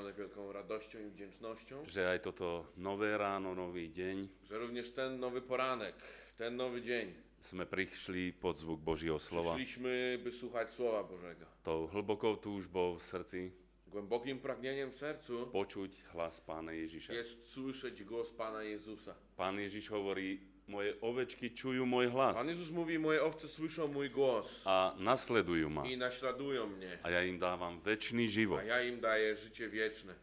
przepełnione wielką radością i wdzięcznością, že aj toto nové ráno, nový deň że również ten nowy poranek, ten nowy dzień sme prišli pod zvuk Božieho slova. przyszliśmy, by słuchać Słowa Bożego. Tou hlbokou túžbou v srdci Głębokim pragnieniem w sercu počuť hlas Pána Ježiša. jest słyszeć głos Pana Jezusa. Pán Ježiš hovorí, moje ovečky čujú môj hlas Pan Jezus mówi, moje owce słyszą mój głos a nasledujú ma. i naśladują mnie, A ja im dávam väčší život. a ja im daję życie wieczne.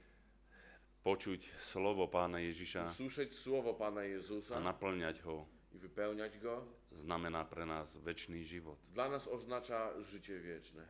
Počuť slovo Pána Ježiša Usłyszeć Słowo Pana a Jezusa naplňať ho i wypełniać go, znamená pre nás väčší život. dla nas oznacza życie wieczne.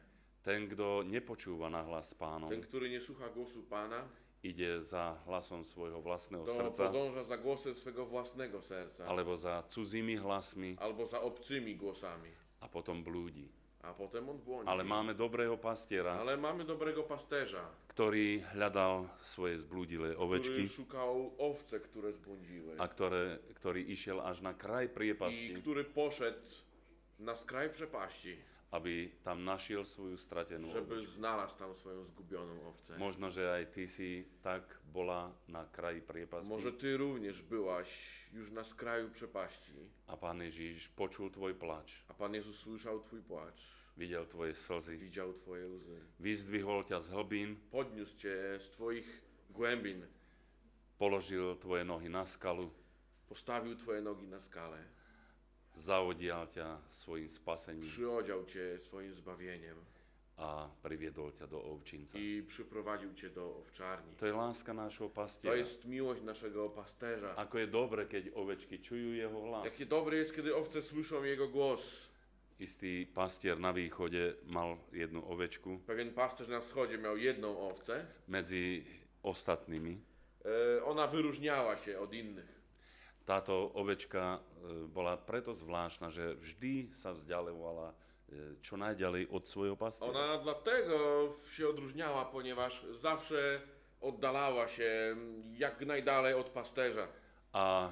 Ten, kto nepočúva na hlas pánom, Ten, który nie słucha głosu Pana, ide za hlasom svojho vlastného to srdca podąża za głosem swego własnego serca. alebo za cudzími hlasmi albo za obcymi głosami, a potom blúdi. a potem on błądzi. Ale máme dobrého pastiera, Ale mamy dobrego pasterza, ktorý hľadal svoje zblúdilé który ovečky szukał owce, które zbłądziły. a ktoré, ktorý išiel až na kraj i priepasti, który poszedł na skraj przepaści, aby tam našiel svoju stratenú żeby ovečku. znalazł tam swoją zgubioną owcę. Možno, že aj ty si tak bola na kraji priepasti. Może ty również byłaś już na skraju przepaści, a Pán Ježiš počul tvoj plač, a Pan Jezus słyszał twój płacz, videl tvoje slzy, widział twoje łzy. vyzdvihol ťa z hlbín, Podniósł cię z twoich głębin, položil tvoje nohy na skalu, postawił twoje nogi na skalę, zaodial ťa svojim spasením przyodział cię swoim zbawieniem a priviedol ťa do ovčinca. i przyprowadził cię do owczarni. To je láska nášho To pastiera. jest miłość naszego pasterza. Ako je dobre, keď ovečky čujú jeho hlas. Jakie dobre jest, kiedy owce słyszą jego głos. Istý pastier na východe mal jednu ovečku Pewien pasterz na wschodzie miał jedną owcę. medzi ostatnými. E, ona wyróżniała się od innych. Táto ovečka e, bola preto zvláštna, že vždy sa vzdialovala e, čo najďalej od svojho pastiera. Ona dlatego się odróżniała, ponieważ zawsze oddalała się jak najdalej od pasterza. A e,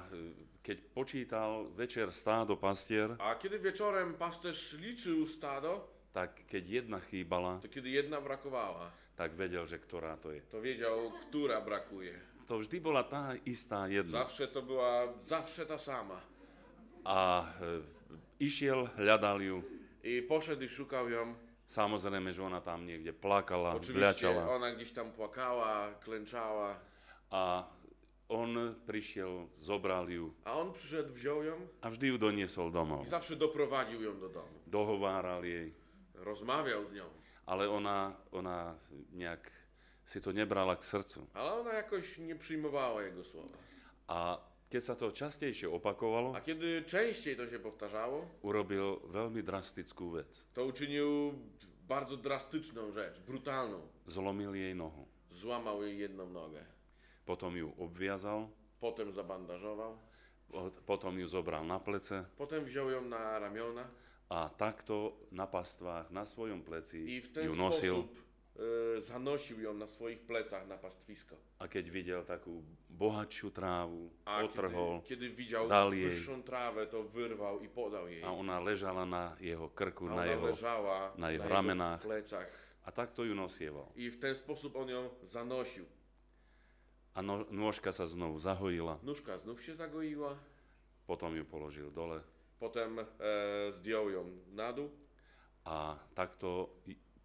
keď počítal večer stádo pastier, A kiedy wieczorem pasterz liczył stado, tak keď jedna chýbala, to kiedy jedna brakowała, tak vedel, že ktorá to je. to wiedział, która brakuje. To vždy bola tá istá jedna. Zawsze to była, zawsze ta sama. A e, išiel, hľadal ju. I poszedł i szukał ją. Samozrejme, že ona tam niekde plakala, Oczywiście vľačala. ona gdzieś tam płakała, klęczała. A on prišiel, zobral ju A on przyszedł, wziął ją a vždy ju doniesol domov. i zawsze doprowadził ją do domu. Dohováral jej, Rozmawiał z nią. ale ona, ona nejak si to nebrala k srdcu. Ale ona jakoś nie przyjmowała jego słowa. A keď sa to častejšie opakovalo, A kiedy częściej to się powtarzało, urobil veľmi drastickú vec. to uczynił bardzo drastyczną rzecz, brutalną. Zlomil jej nohu. Złamał jej jedną nogę. Potom ju obviazal, Potem zabandażował. po- potom ju zobral na plece Potem wziął ją na ramiona a takto na pastvách, na svojom pleci i w ten ju nosil. sposób zanosił ją na swoich plecach na pastwisko. A keď videl takú bohatšiu trávu, A otrhol kiedy, kiedy widział dal jej. wyższą trawę, to wyrwał i podał jej. a ona ležala na jeho krku, na ona jeho... leżała na jeho ramenách. plecach. A takto ju nosieval. I w ten sposób on ją zanosił. A no, nôžka sa znovu zahojila, Nóżka znów się zagoiła. potom ju položil dole Potem e, zdjął ją na dół a takto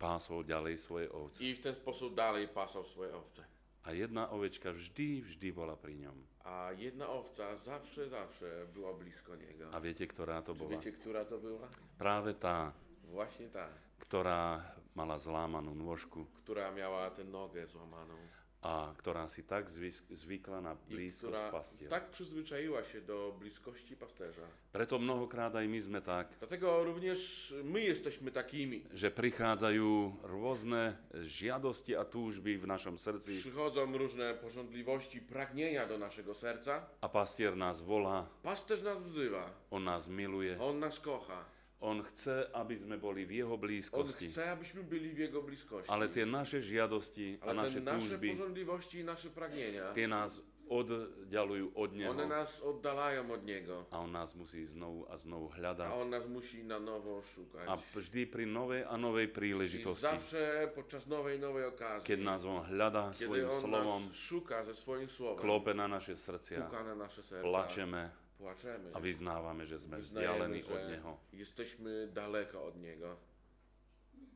pásol ďalej svoje ovce. i w ten sposób dalej pasał swoje owce. A jedna ovečka vždy, vždy bola pri ňom. A jedna owca zawsze, zawsze była blisko niego. A viete, ktorá to Czy bola? wiecie, która to była? Práve tá, Właśnie ta, ktorá mala zlámanú nôžku która miała tę nogę złamaną. A ktorá si tak zvykla na blízkosť która pastiera. tak przyzwyczaiła się do bliskości pasterza. Preto mnohokrát aj my sme tak, Dlatego również my jesteśmy takimi. že prichádzajú rôzne žiadosti a túžby v našom srdci Przychodzą różne pożądliwości, pragnienia do naszego serca. a pastier nás volá, Pasterz nas wzywa, on nás miluje, on nas kocha. On chce, aby sme boli v jeho On blízkosti. chce, abyśmy byli w Jego bliskości. Ale tie naše žiadosti a Ale naše te nasze túžby, pożądliwości i nasze pragnienia, tie nás oddialujú od Neho One nas oddalają od Niego. a On nás musí znovu a znovu A hľadať. On nas musi na nowo szukać. A vždy pri novej a novej I príležitosti, zawsze podczas nowej, nowej okazji, keď nás On hľadá kiedy svojim On slovom, nas szuka ze swoim słowem, klope na naše srdcia, puka na nasze serca, plačeme płaczemy, a vyznávame, že sme wyznajemy, vzdialení od że Neho. jesteśmy daleko od Niego.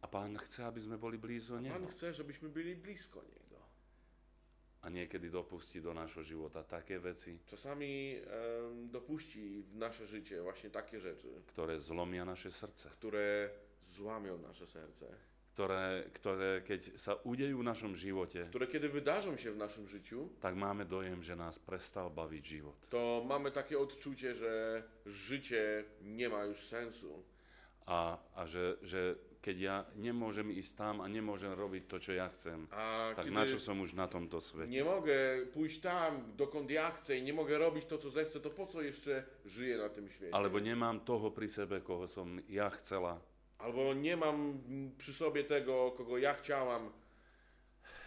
A Pán chce, aby sme boli blízo Pan Neho. chce, żebyśmy byli blisko Niego. A niekedy dopustí do nášho života také veci, Czasami em, dopuści w nasze życie właśnie takie rzeczy, ktoré zlomia naše srdce. które złamią nasze serce, Ktoré, ktoré keď sa udejú v našom živote, które kiedy wydarzą się w naszym życiu, tak máme dojem, že nás prestal baviť život. to mamy takie odczucie, że życie nie ma już sensu. A, a že, že keď ja nemôžem ísť tam a nemôžem robiť to, čo ja chcem, A tak kiedy na čo som už na tomto svete? nie mogę pójść tam, dokąd ja chcę i nie mogę robić to, co zechcę, to po co jeszcze żyję na tym świecie? Alebo nemám toho pri sebe, koho som ja chcela, Albo nie mam przy sobie tego, kogo ja chciałam,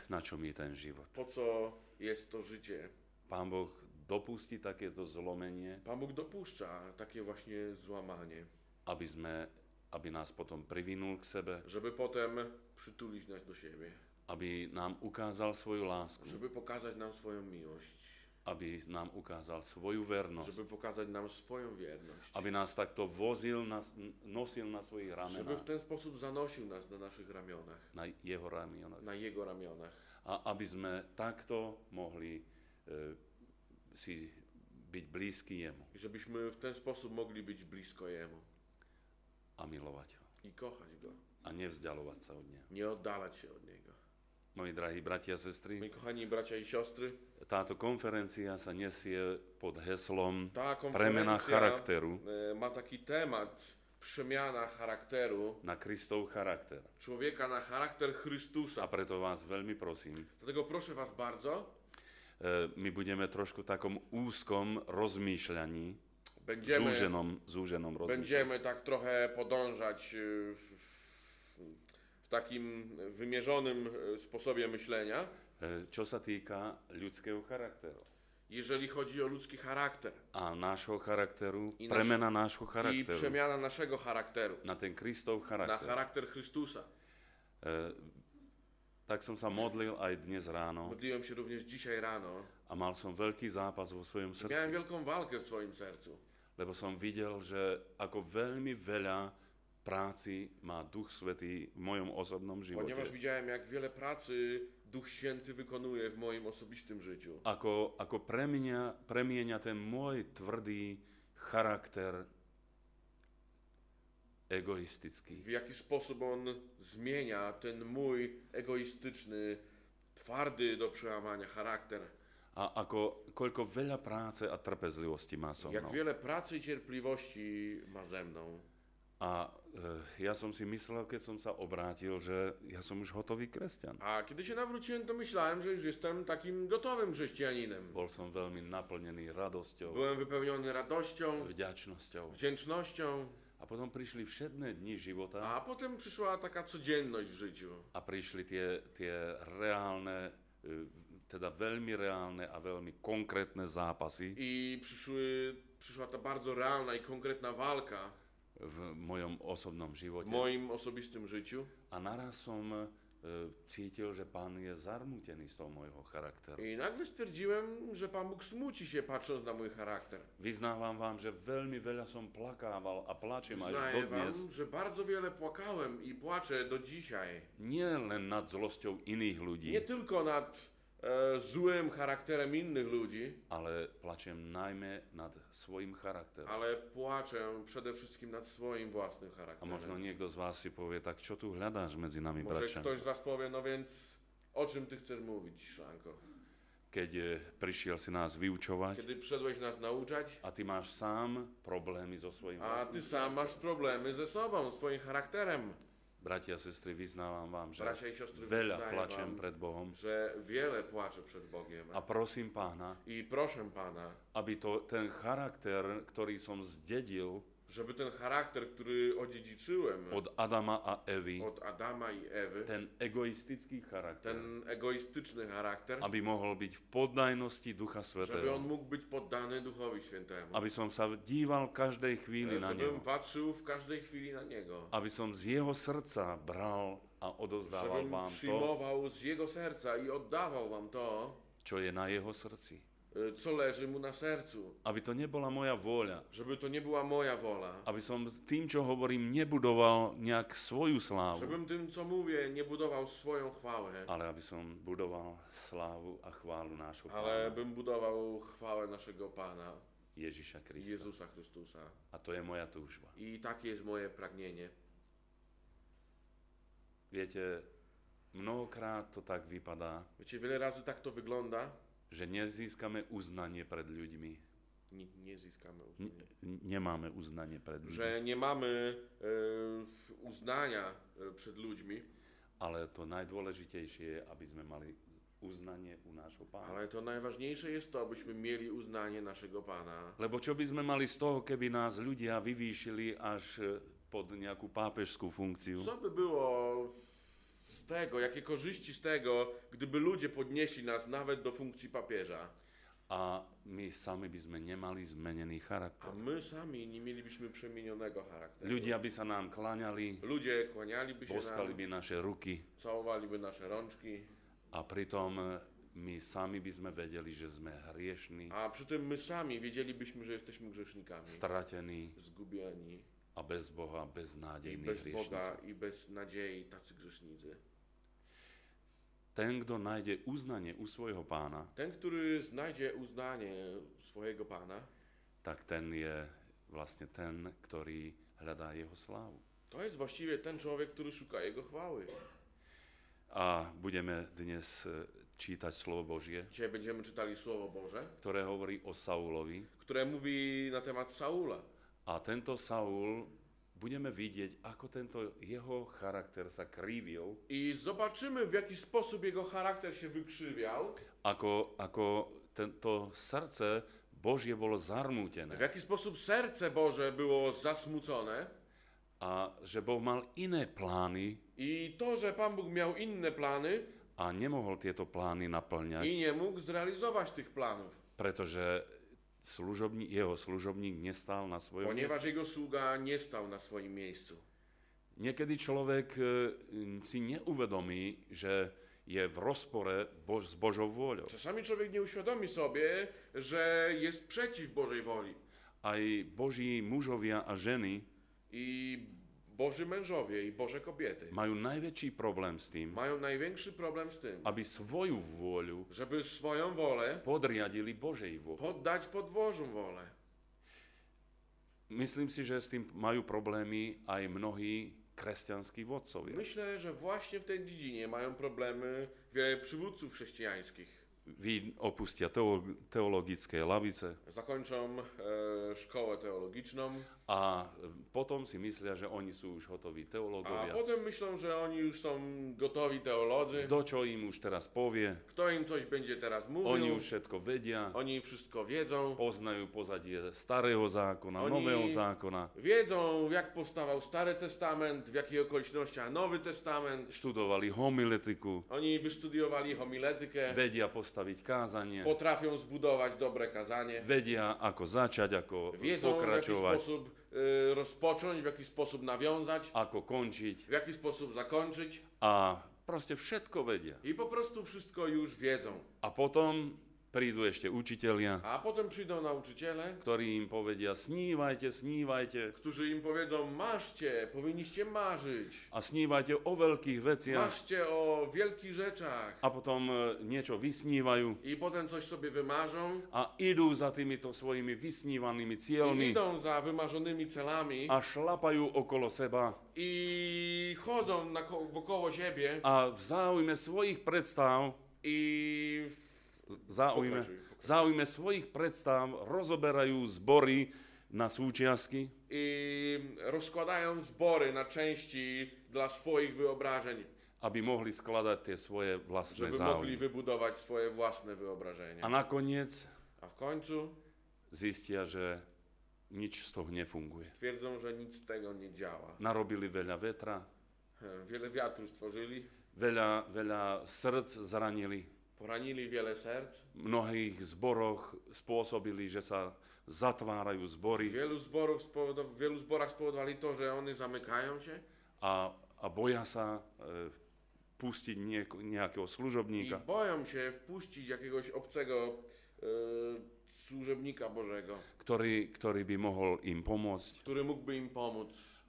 na čo mi je ten život. po co jest to życie. Pán Boh dopustí takéto zlomenie, Pan Bóg dopuszcza takie właśnie złamanie, aby, sme, aby nás potom privinul k sebe, żeby potem przytulić nas do siebie, aby nám ukázal svoju lásku, żeby pokazać nam swoją miłość, aby nám ukázal svoju vernosť, żeby pokazać nam swoją wierność, aby nás takto vozil, nas, nosil na svojich żeby w ten sposób zanosił nas na naszych ramionach, na jeho ramionách. na Jego ramionach. A aby sme takto mohli e, si byť blízki jemu żebyśmy w ten sposób mogli być blisko Jemu a milovať ho i kochać Go, a nevzdialovať sa od neho. nie oddalać się od Niego. Moji drahí bratia a sestry, Moi kochani bracia i siostry, táto konferencia sa nesie pod heslom ta premena charakteru e, ma taki temat przemiana charakteru na Kristov charakter. człowieka na charakter A Chrystusa. preto vás veľmi prosím, Dlatego proszę Was bardzo, e, my budeme trošku takom úzkom rozmýšľaní, będziemy, zúženom, zúženom rozmýšľaní. będziemy tak trochę podążać y, w, w takim wymierzonym y, sposobie myślenia, E, Čo sa týka ľudského charakteru. Jeżeli chodzi o ludzki charakter. A nášho charakteru, I naš- premena nášho i charakteru. przemiana naszego charakteru. Na ten Kristov na charakter. charakter Chrystusa. E, tak som sa modlil aj dnes ráno. Modliłem się również dzisiaj rano. a mal som veľký zápas vo svojom Miałem srdci, wielką walkę w swoim sercu, lebo som videl, že ako veľmi veľa práci má Duch Svetý v mojom osobnom ponieważ živote. widziałem, jak wiele pracy Duch Święty wykonuje w moim osobistym życiu. Ako, ako premienia, premienia ten môj tvrdý charakter egoistický. W jaki sposób on zmienia ten mój egoistyczny, twardy do przełamania charakter. A ako, koľko veľa práce a trpezlivosti má so Jak mnou. wiele pracy i cierpliwości ma ze mną. A e, ja som si myslel, keď som sa obrátil, že ja som už hotový kresťan. A kiedy się nawróciłem, to myślałem, że już jestem takim gotowym chrześcijaninem. Bol som veľmi naplnený radosťou, Byłem wypełniony radością, vďačnosťou. wdzięcznością, A potom prišli všedné dni života a potem przyszła taka codzienność w życiu. a prišli tie, tie reálne, e, teda veľmi reálne a veľmi konkrétne zápasy I przyszły, przyszła ta bardzo realna i konkretna walka v mojom osobnom živote. moim osobistym życiu. A naraz som e, cítil, že pán je zarmútený z toho môjho charakteru. I nagle stwierdziłem, że Pan Bóg smuci się patrząc na mój charakter. Vyznávam vám, že veľmi veľa som plakával a plačem až Znaję dodnes. Wam, że bardzo wiele płakałem i płaczę do dzisiaj. Nie len nad zlosťou iných ľudí, Nie tylko nad złym charakterem innych ludzi, ale plačem najmä nad svojim charakterom. ale płaczę przede wszystkim nad swoim własnym A charakterem. možno niekto z vás si povie, tak čo tu hľadáš medzi nami, Może bratia? ktoś z Was powie, no więc o czym Ty chcesz mówić, Szanko? Keď e, prišiel si nás vyučovať Kiedy przyszedłeś nas nauczać, a ty máš sám problémy so svojím a Ty sam masz problemy ze sobą, swoim charakterem. Bratia a sestry, vyznávam vám, že Bracia i siostry, veľa plačem pred Bohom że wiele płaczę przed Bogiem. a prosím pána, I proszę Pana, aby to, ten charakter, ktorý som zdedil żeby ten charakter, który odziedziczyłem od Adama a Evy, od Adama i Ewy, ten egoistický charakter, ten egoistyczny charakter, aby mohol byť v poddajnosti Ducha żeby on mógł być poddany Duchowi Świętemu. Aby som sa díval každej chvíli na Żebym Neho. patrzył w każdej chwili na Niego. Aby som z Jeho srdca bral a odozdával Żebym vám to, z Jego serca i oddawał Wam to, čo je na Jeho srdci. Y, co leży Mu na sercu. Aby to nebola moja vôľa. Żeby to nie była moja wola. Aby som tým, čo hovorím, nebudoval nejak svoju slávu, Żebym tym, co mówię, nie budował swoją chwałę, ale aby som budoval slávu a chválu nášho ale Pána bym budował chwałę naszego Pana, Ježiša Krista. Jezusa Chrystusa. A to je moja túžba. I takie jest moje pragnienie. Viete, mnohokrát to tak vypadá, Wiecie, wiele razy tak to wygląda, že nezískame uznanie pred ľuďmi. nie, nie zyskamy N- uznania. nemáme uznanie pred ľuďmi. Że nie mamy e, uznania e, przed ludźmi, Ale to najdôležitejšie je, aby sme mali uznanie u nášho pána. ale to najważniejsze jest to, abyśmy mieli uznanie naszego Pana. Lebo čo by sme mali z toho, keby nás ľudia vyvýšili až e, pod nejakú pápežskú funkciu? Co by było z tego, jakie korzyści z tego, gdyby ludzie podnieśli nas nawet do funkcji papieża, A my sami by sme nemali zmenený a charakter. my sami nie mielibyśmy przemienionego charakteru. Ľudia by sa nám kláňali, Ludzie kłanialiby się boskali nam, by naše ruky całowaliby nasze rączki, a pritom e, my sami by sme vedeli, že sme hriešní, a przy tym my sami wiedzielibyśmy, że jesteśmy grzesznikami, stratení zgubieni a bez Boha, i beznádejní bez Boga hriešnici. i bez nadziei tacy grzesznicy. Ten, kto nájde uznanie u svojho pána, Ten, który znajdzie uznanie swojego Pana, tak ten je vlastne ten, ktorý hľadá jeho slávu. to jest właściwie ten człowiek, który szuka Jego chwały. A budeme dnes e, čítať slovo Božie, Dzisiaj będziemy czytali Słowo Boże, ktoré hovorí o Saulovi. które mówi na temat Saula. A tento Saul, budeme vidieť, ako tento jeho charakter sa krivil, I zobaczymy, w jaki sposób jego charakter się wykrzywiał, ako, ako tento srdce Božie bolo w zarmútené jaki sposób serce Boże było zasmucone. A že Boh mal iné plány. I to, że Pan Bóg miał inne plany a nemohol tieto plány i naplňať, nie mógł zrealizować tych planów, pretože služobník, jeho služobník nestál na svojom ponieważ mieste. jego sługa nie stał na swoim miejscu. Niekedy človek e, si neuvedomí, že je v rozpore Bož, s Božou vôľou. Czasami człowiek nie uświadomi sobie, że jest przeciw Bożej woli. Aj Boží mužovia a ženy I Boży mężowie i Boże kobiety majú najväčší problém s tým, mają największy problem z tym, aby svoju vôľu żeby swoją wolę podriadili Božej vôľu. poddać pod Bożą wolę. Myslím si, že s tým majú problémy aj mnohí kresťanskí vodcovia. Myślę, że właśnie w tej dziedzinie mają problemy wiele przywódców chrześcijańskich. Vy opustia teolo- teologické lavice Zakończą e, szkołę teologiczną, a potom si myslia, že oni sú už hotoví a teológovia. potem myślą, że oni już są gotowi teolodzy. Kto čo im už teraz povie, Kto im coś będzie teraz oni mówił, už všetko vedia, oni wszystko wiedzą. poznajú pozadie starého zákona, Oni- nového zákona, Wiedzą, jak powstawał Stary Testament, w jakich okolicznościach Nowy Testament. študovali homiletiku, Oni wystudiowali homiletykę, vedia postaviť kázanie, potrafią zbudować dobre kazanie, vedia ako začať, ako wiedzą w jaki sposób y, rozpocząć, w jaki sposób nawiązać, ako končiť. W jaki sposób zakończyć. A proste všetko vedia. i po prostu wszystko już wiedzą. A potom prídu ešte učitelia, A potem przyjdą nauczyciele, ktorí im povedia snívajte, snívajte. którzy im powiedzą: Marzcie, powinniście marzyć, a snívajte o veľkých veciach. Marzcie o wielkich rzeczach. a potom e, niečo vysnívajú. I potem coś sobie wymarzą. A idú za týmito svojimi vysnívanými i cieľmi idą za wymarzonymi celami. A šlapajú okolo seba. I chodzą na, wokoło siebie. A v záujme svojich predstav i v záujme, v záujme svojich predstav rozoberajú zbory na súčiastky i rozkładają zbory na części dla swoich wyobrażeń, aby mohli skladať tie svoje vlastné żeby mogli záujmy. wybudować swoje własne wyobrażenia. A nakoniec A w końcu zistia, že nič z toho nefunguje. Twierdzą, że nic z tego nie działa. Narobili veľa vetra, Wiele wiatru stworzyli, veľa, veľa srdc zranili, poranili wiele serc. v mnohých zboroch spôsobili, že sa zatvárajú W zbory wielu, zborów spowodow- w wielu zborach spowodowali to, że one zamykają się a, a boja sa e, pustiť nieko, nejakého i služobníka, boją się wpuścić jakiegoś obcego e, służebnika Bożego, ktorý, ktorý by mohol im pomôcť. który mógłby im pomóc.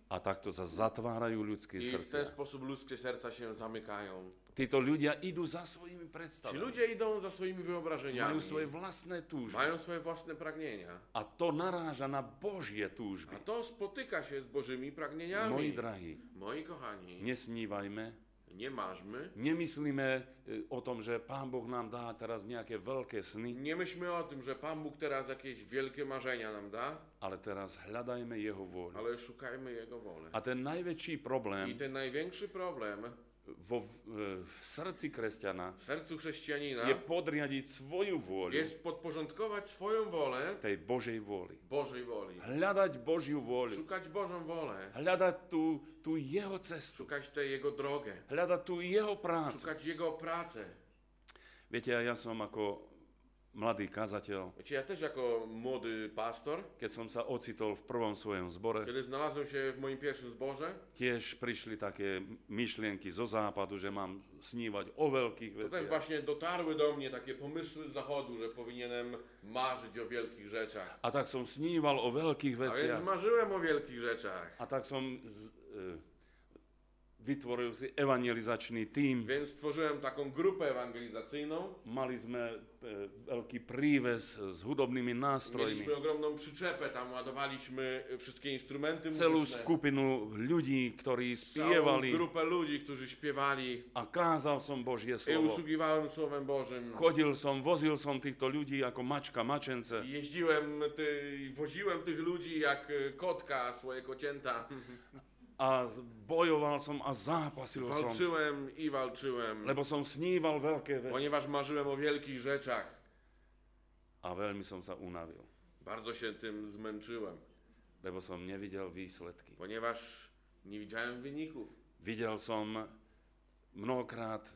A takto sa zatvárajú ľudské I w ten srdcia. sposób ludzkie serca się zamykają. Títo ľudia idú za svojimi Ci ludzie idą za swoimi wyobrażeniami, Majú svoje vlastné túžby. mają swoje własne pragnienia. A to naráža na Božie túžby. A to spotyka się z Bożymi pragnieniami. drahí, Moi kochani, nesnívajme, nie marzmy, nemyslíme e, o tom, že Pán Boh nám dá teraz nejaké veľké sny, nie myślmy o tym, że Pan Bóg teraz jakieś wielkie marzenia nam da, ale teraz hľadajme Jeho vôľu. ale szukajmy Jego wolę. A ten najväčší I ten największy problem vo, v, v srdci kresťana w sercu chrześcijanina je podriadiť svoju vôľu jest podporządkować swoją wolę tej Božej vôli. Bożej woli. Hľadať Božiu vôľu. Szukać Bożą wolę, Hľadať tú, tú Jeho cestu. szukać tej Jego drogę, Hľadať tú Jeho prácu. szukać Jego pracę. Viete, ja som ako mladý kazateľ, Wiecie, ja też jako młody pastor, keď som sa ocitol v prvom svojom zbore, kiedy znalazłem się w moim pierwszym zborze, tiež prišli také myšlienky zo západu, že mám snívať o veľkých to też veciach. właśnie dotarły do mnie takie pomysły z zachodu, że powinienem marzyć o wielkich rzeczach. A tak som sníval o veľkých A więc veciach. marzyłem o wielkich rzeczach. A tak som z, e, vytvoril si evangelizačný tím. Więc stworzyłem taką grupę ewangelizacyjną. Mali sme e, veľký príves s hudobnými nástrojmi. Mieliśmy ogromną przyczepę, tam ładowaliśmy wszystkie instrumenty Celú muzyczne. skupinu ľudí, ktorí spievali grupę ludzi, którzy śpiewali. a kázal som Božie I slovo. usługiwałem Słowem Bożym. Chodil som, vozil som týchto ľudí ako mačka mačence. Jeździłem, ty, woziłem tych ludzi jak kotka swoje kocięta. a bojoval som a zápasil som, Walczyłem i walczyłem, lebo som sníval veľké veci. ponieważ marzyłem o wielkich rzeczach. A veľmi som sa unavil, Bardzo się tym zmęczyłem, lebo som nevidel výsledky. ponieważ nie widziałem wyników. Videl som mnohokrát,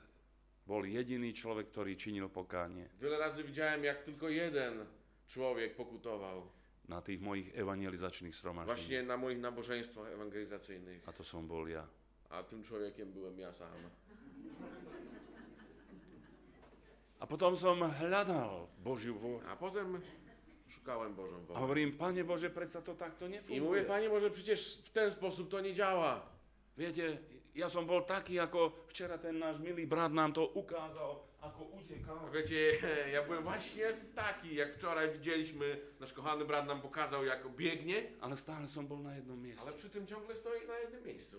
bol jediný človek, ktorý činil pokánie Wiele razy widziałem, jak tylko jeden człowiek pokutował. Na tých mojich evangelizačných sromaždeniach. Właśnie na moich nabożeństwach ewangelizacyjnych. A to som bol ja. A tym człowiekiem byłem ja sam. A potom som hľadal Božiu vôľu. A potem szukałem Bożą A wolę. hovorím, Pane Bože, predsa to takto I mówię, nefunguje. Panie, może przecież w ten sposób to nie działa. Viete, ja som bol taký, ako včera ten náš milý brat nám to ukázal, ako utekal. Wiecie, ja byłem właśnie taki, jak wczoraj widzieliśmy, nasz kochany brat nam pokazał, jak biegnie, Ale stále som bol na jednom mieste. ale przy tym ciągle stoi na jednym miejscu.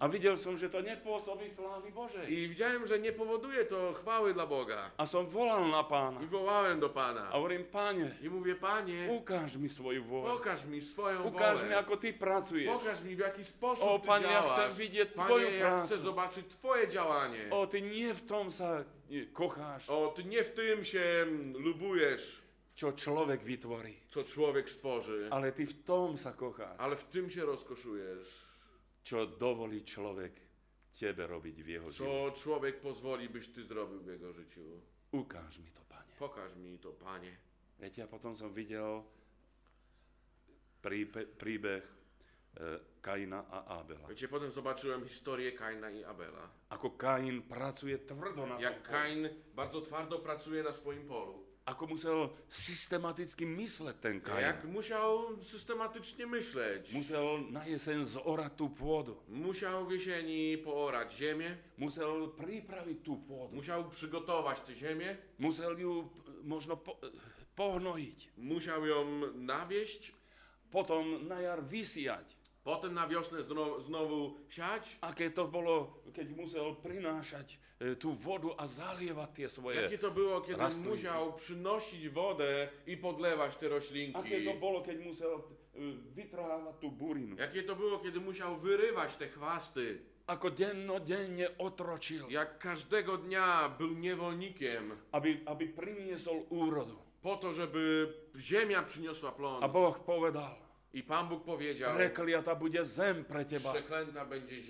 A som, že to nepôsobí slávy Božej. I widziałem, że nie powoduje to chwały dla Boga. A som volal na pána. I wołałem do A Pana. hovorím, páne, I mówię, Panie, ukáž mi svoju vôľu. pokaż mi swoją mi, wolę. ako ty pracuješ. Pokaż mi, w jaki sposób O, Ty Panie, ja chcę działasz. widzieć Panie, Twoją ja pracę. chcę zobaczyć Twoje działanie. O, ty nie v tom sa kocháš, O, Ty nie w tym się mm, lubujesz, čo človek vytvorí, co człowiek stworzy, ale ty v tom sa kocháš, ale w tym się rozkoszujesz. Čo dovolí človek tebe robiť v jeho živote. Co człowiek pozwoli, byś Ty zrobił w jego życiu. Ukáž mi to, Pane. Pokaż mi to, Panie. Viete, a potom som videl príbe, príbeh e, Kaina a Abela. Wiecie, potem zobaczyłem historię Kaina i Abela. Ako Kain pracuje tvrdo na Jak tom poli. Kain bardzo twardo pracuje na swoim polu. ako musel systematicky myslet ten Kajan. Jak musiał systematycznie myśleć. Musiał na jesen zorać tu płodu. Musiał w jesieni poorać ziemię. Musiał przyprawić tu płodu. Musiał przygotować tę ziemię. Musiał ją można po, pohnoić. Musiał ją nawieść. Potem na jar wysijać. Potem na wiosnę znowu, znowu siać. Aké to bolo, keď musel prinášať e, tú vodu a zalievať tie svoje... Jakie to było, kiedy Rastlinki. musiał przynosić wodę i podlewać te Aké roślinki. to bolo, keď musel e, vytrávať tú burinu. Jakie to było, kiedy musiał wyrywać te chwasty. Ako dennodenne otročil, Jak każdego dnia był niewolnikiem, aby, aby priniesol úrodu. po to, żeby ziemia przyniosła plon. A Boh povedal, I Pan Bóg powiedział, prekliata bude zem pre teba. przeklęta będzie ziemia.